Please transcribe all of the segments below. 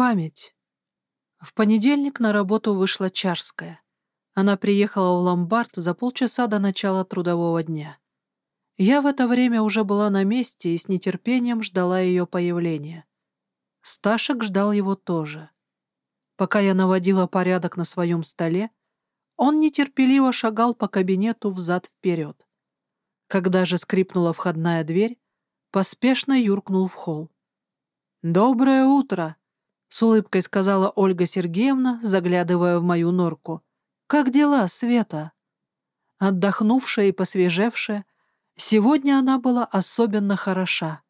Память. В понедельник на работу вышла Чарская. Она приехала в ломбард за полчаса до начала трудового дня. Я в это время уже была на месте и с нетерпением ждала ее появления. Сташек ждал его тоже. Пока я наводила порядок на своем столе, он нетерпеливо шагал по кабинету взад-вперед. Когда же скрипнула входная дверь, поспешно юркнул в холл. «Доброе утро!» — с улыбкой сказала Ольга Сергеевна, заглядывая в мою норку. «Как дела, Света?» Отдохнувшая и посвежевшая, сегодня она была особенно хороша.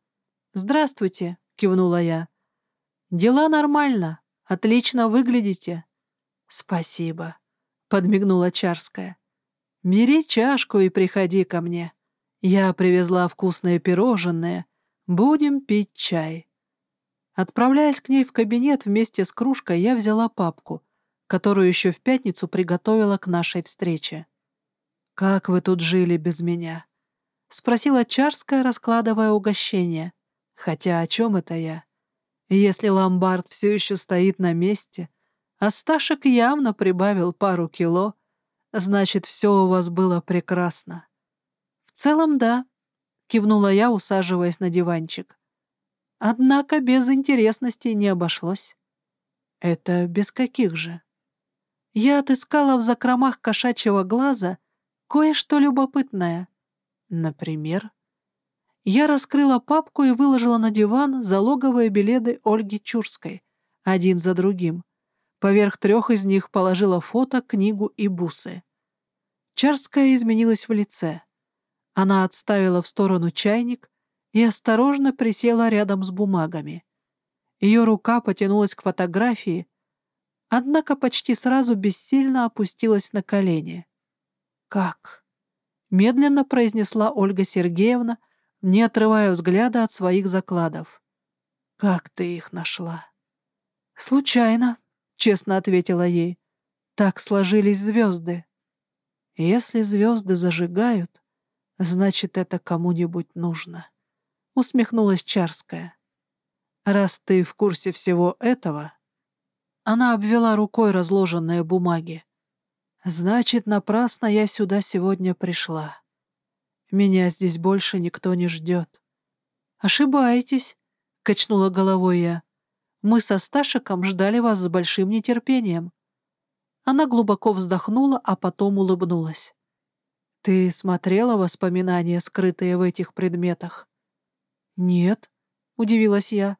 «Здравствуйте!» — кивнула я. «Дела нормально. Отлично выглядите». «Спасибо», — подмигнула Чарская. «Бери чашку и приходи ко мне. Я привезла вкусные пирожные. Будем пить чай». Отправляясь к ней в кабинет вместе с кружкой, я взяла папку, которую еще в пятницу приготовила к нашей встрече. «Как вы тут жили без меня?» — спросила Чарская, раскладывая угощение. «Хотя о чем это я?» Если ломбард все еще стоит на месте, а Сташек явно прибавил пару кило, значит, все у вас было прекрасно. В целом, да, кивнула я, усаживаясь на диванчик. Однако без интересностей не обошлось. Это без каких же? Я отыскала в закромах кошачьего глаза кое-что любопытное. Например, я раскрыла папку и выложила на диван залоговые билеты Ольги Чурской, один за другим. Поверх трех из них положила фото, книгу и бусы. Чарская изменилась в лице. Она отставила в сторону чайник и осторожно присела рядом с бумагами. Ее рука потянулась к фотографии, однако почти сразу бессильно опустилась на колени. «Как?» — медленно произнесла Ольга Сергеевна, — не отрывая взгляда от своих закладов. «Как ты их нашла?» «Случайно», — честно ответила ей. «Так сложились звезды». «Если звезды зажигают, значит, это кому-нибудь нужно», — усмехнулась Чарская. «Раз ты в курсе всего этого...» Она обвела рукой разложенные бумаги. «Значит, напрасно я сюда сегодня пришла. Меня здесь больше никто не ждет. «Ошибаетесь», — качнула головой я. «Мы со Сташиком ждали вас с большим нетерпением». Она глубоко вздохнула, а потом улыбнулась. «Ты смотрела воспоминания, скрытые в этих предметах?» «Нет», — удивилась я.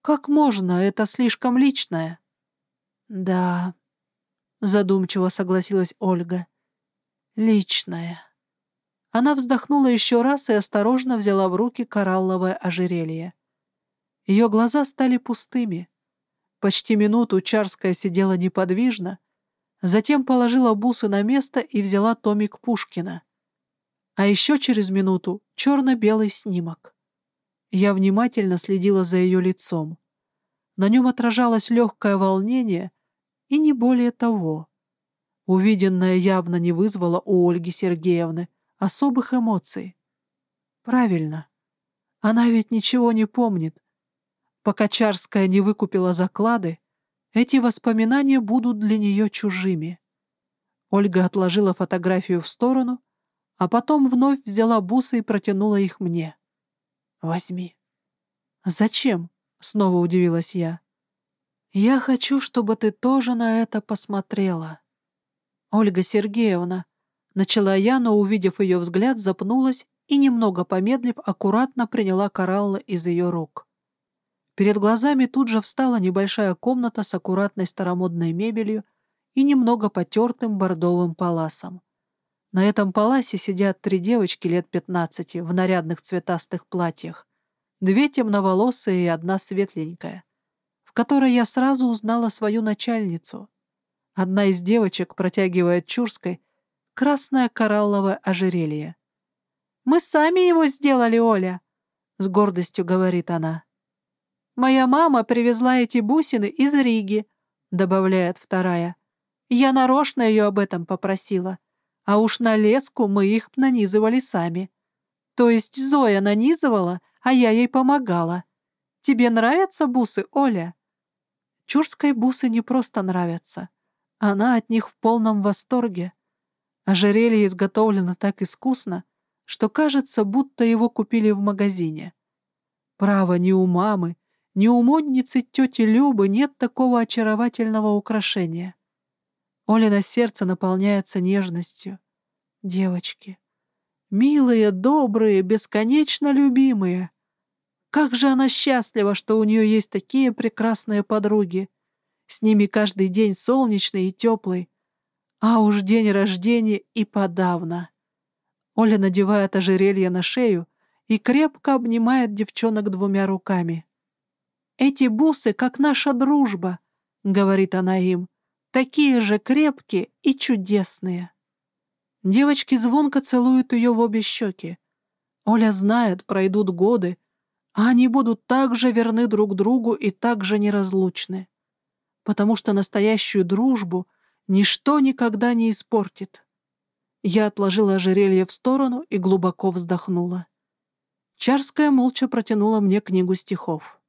«Как можно? Это слишком личное». «Да», — задумчиво согласилась Ольга. «Личное». Она вздохнула еще раз и осторожно взяла в руки коралловое ожерелье. Ее глаза стали пустыми. Почти минуту Чарская сидела неподвижно, затем положила бусы на место и взяла томик Пушкина. А еще через минуту черно-белый снимок. Я внимательно следила за ее лицом. На нем отражалось легкое волнение и не более того. Увиденное явно не вызвало у Ольги Сергеевны особых эмоций. Правильно. Она ведь ничего не помнит. Пока Чарская не выкупила заклады, эти воспоминания будут для нее чужими. Ольга отложила фотографию в сторону, а потом вновь взяла бусы и протянула их мне. «Возьми». «Зачем?» — снова удивилась я. «Я хочу, чтобы ты тоже на это посмотрела. Ольга Сергеевна, Начала я, но, увидев ее взгляд, запнулась и, немного помедлив, аккуратно приняла кораллы из ее рук. Перед глазами тут же встала небольшая комната с аккуратной старомодной мебелью и немного потертым бордовым паласом. На этом паласе сидят три девочки лет пятнадцати в нарядных цветастых платьях, две темноволосые и одна светленькая, в которой я сразу узнала свою начальницу. Одна из девочек протягивает Чурской красное коралловое ожерелье. «Мы сами его сделали, Оля!» — с гордостью говорит она. «Моя мама привезла эти бусины из Риги», — добавляет вторая. «Я нарочно ее об этом попросила, а уж на леску мы их нанизывали сами. То есть Зоя нанизывала, а я ей помогала. Тебе нравятся бусы, Оля?» Чурской бусы не просто нравятся. Она от них в полном восторге. Ожерелье изготовлено так искусно, что кажется, будто его купили в магазине. Право, ни у мамы, ни у модницы тети Любы нет такого очаровательного украшения. Олина сердце наполняется нежностью. Девочки. Милые, добрые, бесконечно любимые. Как же она счастлива, что у нее есть такие прекрасные подруги. С ними каждый день солнечный и теплый. А уж день рождения и подавно. Оля надевает ожерелье на шею и крепко обнимает девчонок двумя руками. «Эти бусы, как наша дружба», — говорит она им, — «такие же крепкие и чудесные». Девочки звонко целуют ее в обе щеки. Оля знает, пройдут годы, а они будут так же верны друг другу и так же неразлучны. Потому что настоящую дружбу ничто никогда не испортит. Я отложила ожерелье в сторону и глубоко вздохнула. Чарская молча протянула мне книгу стихов.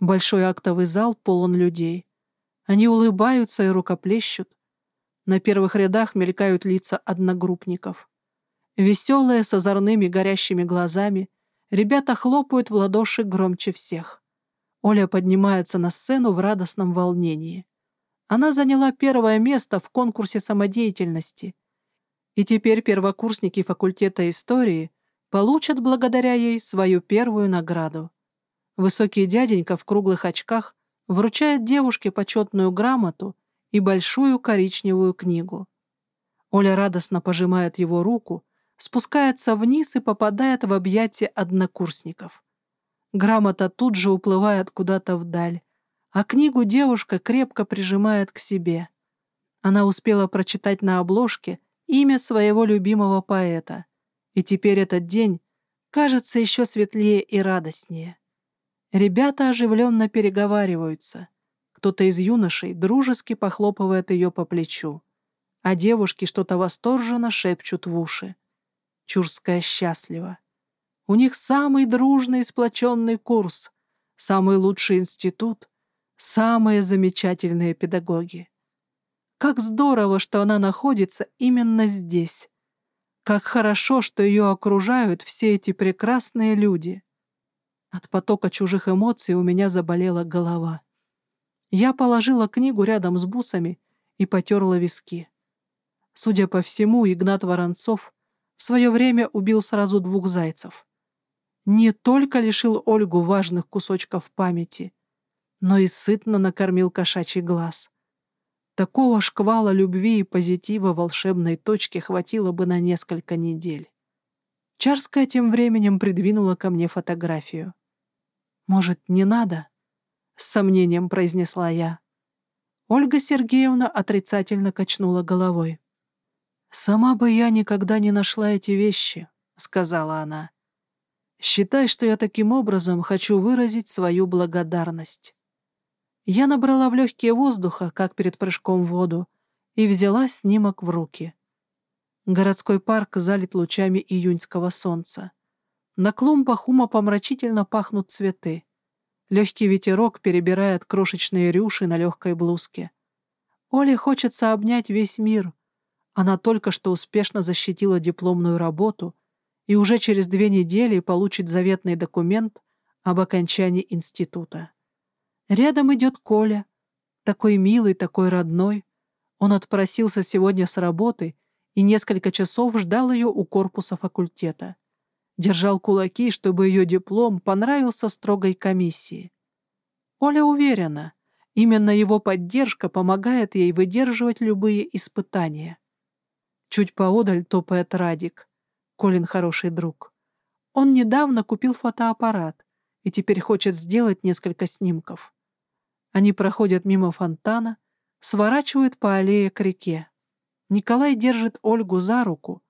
Большой актовый зал полон людей. Они улыбаются и рукоплещут. На первых рядах мелькают лица одногруппников. Веселые, с озорными горящими глазами, ребята хлопают в ладоши громче всех. Оля поднимается на сцену в радостном волнении. Она заняла первое место в конкурсе самодеятельности — и теперь первокурсники факультета истории получат благодаря ей свою первую награду. Высокий дяденька в круглых очках вручает девушке почетную грамоту и большую коричневую книгу. Оля радостно пожимает его руку, спускается вниз и попадает в объятия однокурсников. Грамота тут же уплывает куда-то вдаль, а книгу девушка крепко прижимает к себе. Она успела прочитать на обложке имя своего любимого поэта, и теперь этот день кажется еще светлее и радостнее. Ребята оживленно переговариваются. Кто-то из юношей дружески похлопывает ее по плечу, а девушки что-то восторженно шепчут в уши. Чурская счастлива. У них самый дружный и сплоченный курс, самый лучший институт, самые замечательные педагоги. Как здорово, что она находится именно здесь. Как хорошо, что ее окружают все эти прекрасные люди. От потока чужих эмоций у меня заболела голова. Я положила книгу рядом с бусами и потерла виски. Судя по всему, Игнат Воронцов в свое время убил сразу двух зайцев. Не только лишил Ольгу важных кусочков памяти, но и сытно накормил кошачий глаз. Такого шквала любви и позитива волшебной точки хватило бы на несколько недель. Чарская тем временем придвинула ко мне фотографию. «Может, не надо?» — с сомнением произнесла я. Ольга Сергеевна отрицательно качнула головой. «Сама бы я никогда не нашла эти вещи», — сказала она. «Считай, что я таким образом хочу выразить свою благодарность». Я набрала в легкие воздуха, как перед прыжком в воду, и взяла снимок в руки. Городской парк залит лучами июньского солнца. На клумбах умопомрачительно пахнут цветы. Легкий ветерок перебирает крошечные рюши на легкой блузке. Оле хочется обнять весь мир. Она только что успешно защитила дипломную работу и уже через две недели получит заветный документ об окончании института. Рядом идет Коля, такой милый, такой родной. Он отпросился сегодня с работы и несколько часов ждал ее у корпуса факультета. Держал кулаки, чтобы ее диплом понравился строгой комиссии. Оля уверена, именно его поддержка помогает ей выдерживать любые испытания. Чуть поодаль топает Радик, Колин хороший друг. Он недавно купил фотоаппарат и теперь хочет сделать несколько снимков. Они проходят мимо фонтана, сворачивают по аллее к реке. Николай держит Ольгу за руку,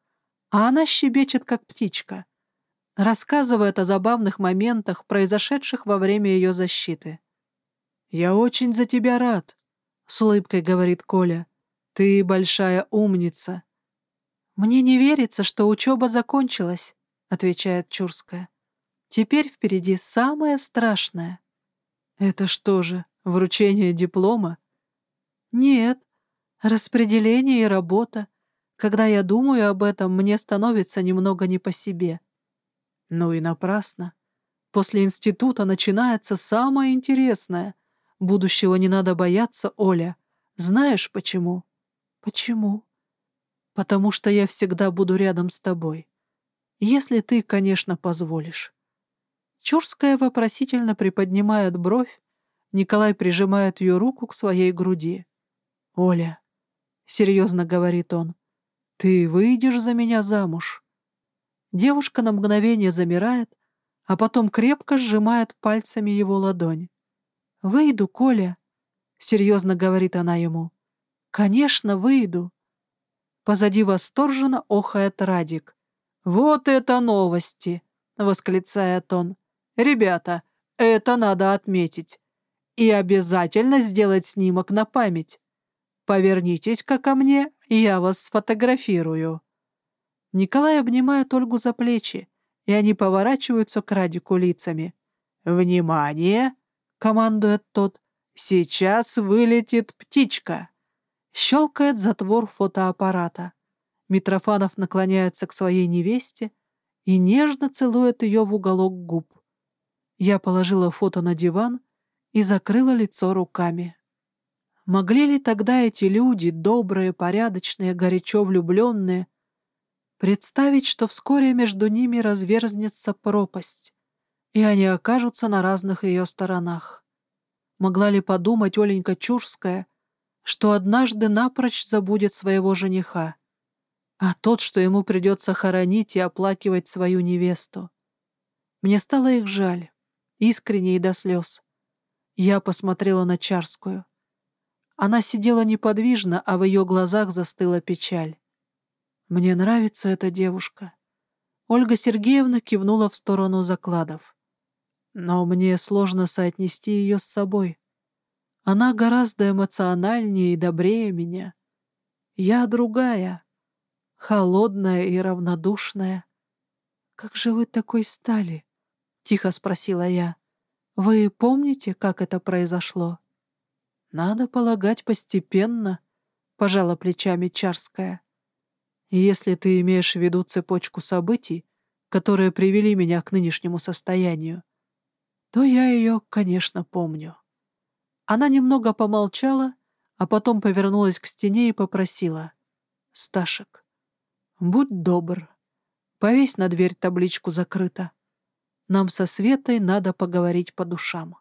а она щебечет, как птичка, рассказывает о забавных моментах, произошедших во время ее защиты. «Я очень за тебя рад», — с улыбкой говорит Коля. «Ты большая умница». «Мне не верится, что учеба закончилась», — отвечает Чурская. «Теперь впереди самое страшное». «Это что же, Вручение диплома? Нет, распределение и работа. Когда я думаю об этом, мне становится немного не по себе. Ну и напрасно. После института начинается самое интересное. Будущего не надо бояться, Оля. Знаешь почему? Почему? Потому что я всегда буду рядом с тобой. Если ты, конечно, позволишь. Чурская вопросительно приподнимает бровь, Николай прижимает ее руку к своей груди. «Оля», — серьезно говорит он, — «ты выйдешь за меня замуж?» Девушка на мгновение замирает, а потом крепко сжимает пальцами его ладонь. «Выйду, Коля», — серьезно говорит она ему. «Конечно, выйду». Позади восторженно охает Радик. «Вот это новости!» — восклицает он. «Ребята, это надо отметить. И обязательно сделать снимок на память. Повернитесь-ка ко мне, я вас сфотографирую». Николай обнимает Ольгу за плечи, и они поворачиваются к Радику лицами. «Внимание!» — командует тот. «Сейчас вылетит птичка!» Щелкает затвор фотоаппарата. Митрофанов наклоняется к своей невесте и нежно целует ее в уголок губ. Я положила фото на диван и закрыла лицо руками. Могли ли тогда эти люди, добрые, порядочные, горячо влюбленные, представить, что вскоре между ними разверзнется пропасть, и они окажутся на разных ее сторонах? Могла ли подумать Оленька Чурская, что однажды напрочь забудет своего жениха, а тот, что ему придется хоронить и оплакивать свою невесту? Мне стало их жаль, искренне и до слез. Я посмотрела на Чарскую. Она сидела неподвижно, а в ее глазах застыла печаль. «Мне нравится эта девушка». Ольга Сергеевна кивнула в сторону закладов. «Но мне сложно соотнести ее с собой. Она гораздо эмоциональнее и добрее меня. Я другая, холодная и равнодушная. «Как же вы такой стали?» — тихо спросила я. «Вы помните, как это произошло?» «Надо полагать постепенно», — пожала плечами Чарская. «Если ты имеешь в виду цепочку событий, которые привели меня к нынешнему состоянию, то я ее, конечно, помню». Она немного помолчала, а потом повернулась к стене и попросила. «Сташек, будь добр, повесь на дверь табличку «Закрыто». Нам со Светой надо поговорить по душам».